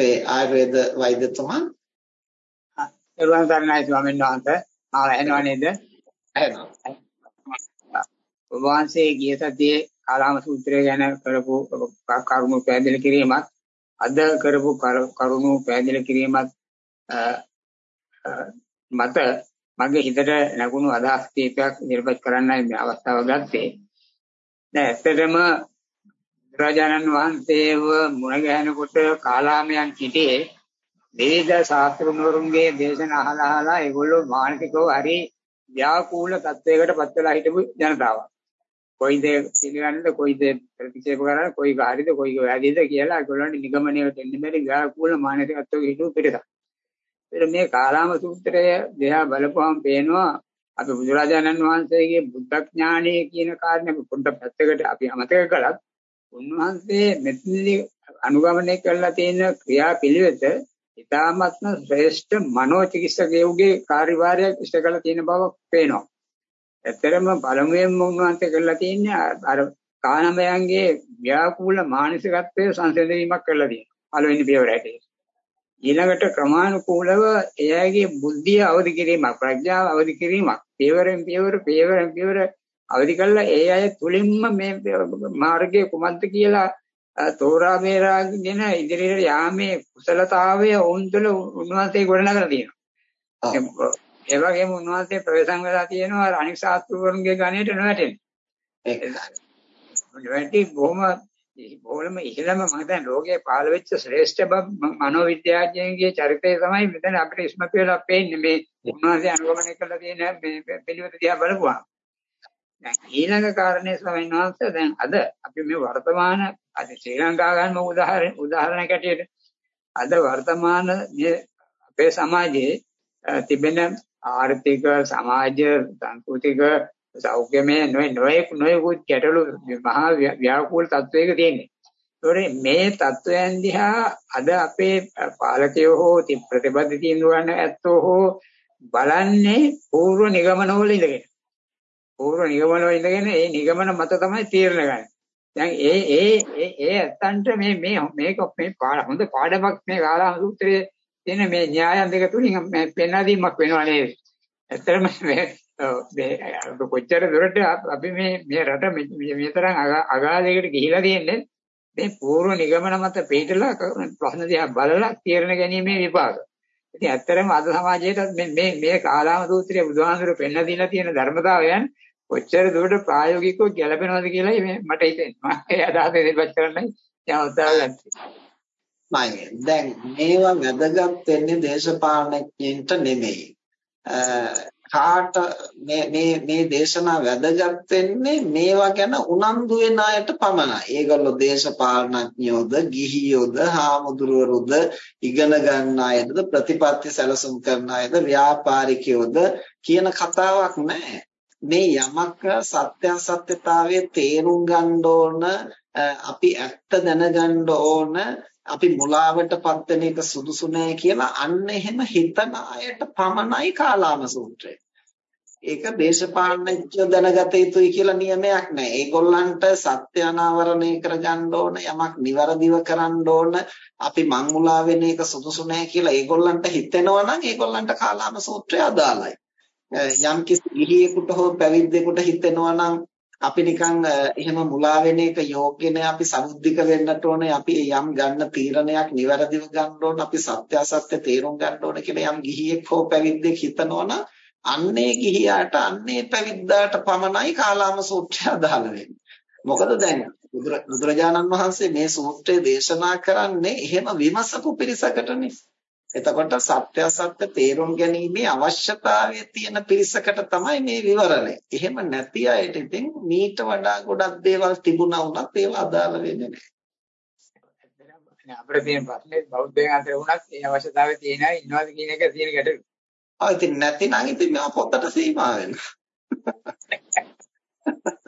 අපේ ආයුර්වේද වෛද්‍යතුමා. එරුවන් සරණයි ස්වාමීන් වහන්සේ. ආව ඇහෙනව නේද? ඇහෙනවා. වහන්සේ ගිය සතියේ ආරාම සූත්‍රය ගැන කරපු කරුණු පැහැදිලි කිරීමත් අද කරපු කරුණු පැහැදිලි කිරීමත් මත මගේ හිතට නැගුණු අදහස් කීපයක් ඉදිරිපත් කරන්නයි මේ අවස්ථාව ගත්තේ. දැන් ඇත්තටම බුදුරජාණන් වහන්සේව මුණ ගැහෙනකොට කාලාමයන් සිටියේ විවිධ ශාස්ත්‍රඥවරුන්ගේ දේශන අහලා අහලා ඒගොල්ලෝ මානසිකව හරි ව්‍යාකූල තත්වයකට පත් වෙලා හිටපු ජනතාවක්. කොයිද පිළිගන්නද කොයිද ප්‍රතික්ෂේප කරන්නේ කොයි හරිද කොයි වැරදිද කියලා ඒගොල්ලන්ට නිගමනයකට එන්න බැරි ව්‍යාකූල මානසිකත්වයක හිටපු පිටසක්. ඒත් මේ කාලාම සූත්‍රය දෙහා බලපුවම පේනවා අපි බුදුරජාණන් වහන්සේගේ බුද්ධ ඥානය කියන කාරණේ පොඩ්ඩක් පැත්තකට අපි අමතක කළත් උන්වහන්සේ මෙතනදී අනුගමනය කරලා තියෙන ක්‍රියාපිළිවෙත ඉතාමත්ම ශ්‍රේෂ්ඨ මනෝචිකිත්සකයෙකුගේ කාර්යභාරයක් ඉෂ්ට කරලා තියෙන බව පේනවා. ඇත්තරම පළමුවෙන්ම උන්වහන්සේ කරලා තියෙන්නේ අර කානමයන්ගේ ව්‍යාකූල මානසිකත්වය සංසිඳීමක් කරලා තියෙනවා. පළවෙනි පියවර හැටියට. ඊළඟට ක්‍රමානුකූලව එයාගේ බුද්ධිය අවදි කිරීමක් ප්‍රඥාව අවදි කිරීමක් පියවරෙන් පියවර පියවරෙන් පියවර අවදි කළා ඒ අය තුලින්ම මේ මාර්ගය කුමක්ද කියලා තෝරා බේරාගෙන ඉදිරියට යාමේ කුසලතාවය වුන් තුළ උන්වහන්සේ ගොඩනගලා තියෙනවා. ඒ වගේම උන්වහන්සේ ප්‍රවේශම් වෙලා තියෙනවා අනික් ශාස්ත්‍රවරුන්ගේ ගණයට නොවැටෙන්නේ. නොවැටි බොහොම බොහොම ඉහළම මම දැන් ලෝකයේ පහළ වෙච්ච ශ්‍රේෂ්ඨ මනෝවිද්‍යාඥයන්ගේ චරිතය තමයි මෙතන අපිට ඉස්මතු වෙලා පේන්නේ මේ උන්වහන්සේ අනුගමනය කරලා තියෙන මේ පිළිවෙත දිහා බලපුවාම. දැන් ඊළඟ කාරණේ ස්වාමීන් වහන්සේ දැන් අද අපි මේ වර්තමාන අද ශ්‍රී ලංකාව ගන්න උදාහරණ උදාහරණයක් ඇටියට අද වර්තමාන මේ අපේ සමාජයේ තිබෙන ආර්ථික සමාජ සංස්කෘතික සෞඛ්‍යමය නොයෙක් නොයෙකුත් ගැටලු මහා ව්‍යාකූල තත්වයක තියෙන්නේ. ඒතොරේ මේ තත්වයන් දිහා අද අපේ පාලකයෝ හෝ ප්‍රතිබද්ධ තීන්දුව ගන්න ඇත්තෝ හෝ බලන්නේ පූර්ව නිගමනවල ඉඳගෙන. පූර්ව නිගමන වල ඉඳගෙන ඒ නිගමන මත තමයි තීරණ ගන්න. දැන් ඒ ඒ ඒ ඒ ඇත්තන්ට මේ මේ මේක මේ හොඳ පාඩමක් මේ කාලාම සූත්‍රයේ තියෙන මේ න්‍යායන් දෙක තුලින් මේ පෙන්වාදීමක් වෙනවා නේද? ඇත්තටම මේ කොච්චර දුරට අපි මේ මේ රට මේ තරම් අගාධයකට ගිහිලා තියෙන්නේ මේ පූර්ව නිගමන මත පිටලා ප්‍රශ්න දිහා බලලා තීරණ ගැනීමේ විපාක. ඉතින් ඇත්තටම අද සමාජයේත් මේ මේ මේ කාලාම සූත්‍රයේ බුදුහාමුදුරුවෝ පෙන්ලා දීලා තියෙන ධර්මතාවයන් කොච්චර දුරට ප්‍රායෝගිකව ගැලපෙනවද කියලායි මේ මට හිතෙන්නේ. මම ඒ අදහස ඉදිරිපත් කරන්නයි දැන් උත්සාහ ගත්තේ. දැන් මේවා වැදගත් වෙන්නේ දේශපාලනඥයින්ට නෙමෙයි. කාට මේ මේ මේ දේශනා වැදගත් වෙන්නේ මේවා ගැන උනන්දු වෙන අයට පමණයි. ඒගොල්ලෝ දේශපාලනඥයෝද, ගිහියෝද, හාමුදුරුවරුද, ඉගෙන ගන්න අයද, ප්‍රතිපත්ති සැලසුම් කරන අයද, ව්‍යාපාරිකයෝද කියන කතාවක් නැහැ. මේ යමක සත්‍ය අසත්‍යතාවයේ තේරුම් ගන්න ඕන අපි ඇත්ත දැනගන්න ඕන අපි මුලාවටපත් වෙන එක සුදුසු නෑ කියලා අන්න එහෙම හිතන අයට පමණයි කාලාම සූත්‍රය. ඒක දේශපාලනඥයෝ දැනගත යුතුයි කියලා නියමයක් නෑ. ඒගොල්ලන්ට සත්‍ය අනාවරණය කරගන්න ඕන යමක් નિවරදිව කරන්න ඕන අපි මංමුලා වෙන එක සුදුසු නෑ කියලා ඒගොල්ලන්ට හිතෙනවා නම් ඒගොල්ලන්ට කාලාම සූත්‍රය අදාළයි. යම් කිසි ගිහියෙකුට හෝ පැවිද්දෙකුට හිතෙනවා නම් අපි නිකන් එහෙම මුලා වෙන එක යෝග්‍ය නෑ අපි සමුද්ධික වෙන්නට ඕනේ අපි යම් ගන්න තීරණයක් નિවරදිව ගන්න ඕන අපි සත්‍ය අසත්‍ය තේරුම් ගන්න ඕන කියලා යම් ගිහියෙක් හෝ පැවිද්දෙක් හිතනවා නම් අන්නේ ගිහියාට අන්නේ පැවිද්දාට පමණයි කාලාම සූත්‍රය අදාළ වෙන්නේ. මොකද දැන් බුදුරජාණන් වහන්සේ මේ සූත්‍රය දේශනා කරන්නේ එහෙම විමසපු පිරිසකටනේ. එතකොට සත්‍ය අසත්‍ය තේරුම් ගැනීමේ අවශ්‍යතාවය තියෙන පිරිසකට තමයි මේ විවරණය. එහෙම නැති අයට ඉතින් මීට වඩා ගොඩක් දේවල් තිබුණා වුණත් ඒවා අදාළ වෙන්නේ නැහැ. අපිට තියෙන ප්‍රශ්නේ බෞද්ධයන් අතර වුණත් ඒ අවශ්‍යතාවය තියෙන අය ඉන්නවාද කියන එක තියෙන ගැටලු. ආ ඉතින් නැතිනම් ඉතින් මේවා පොතට සීමා වෙනවා.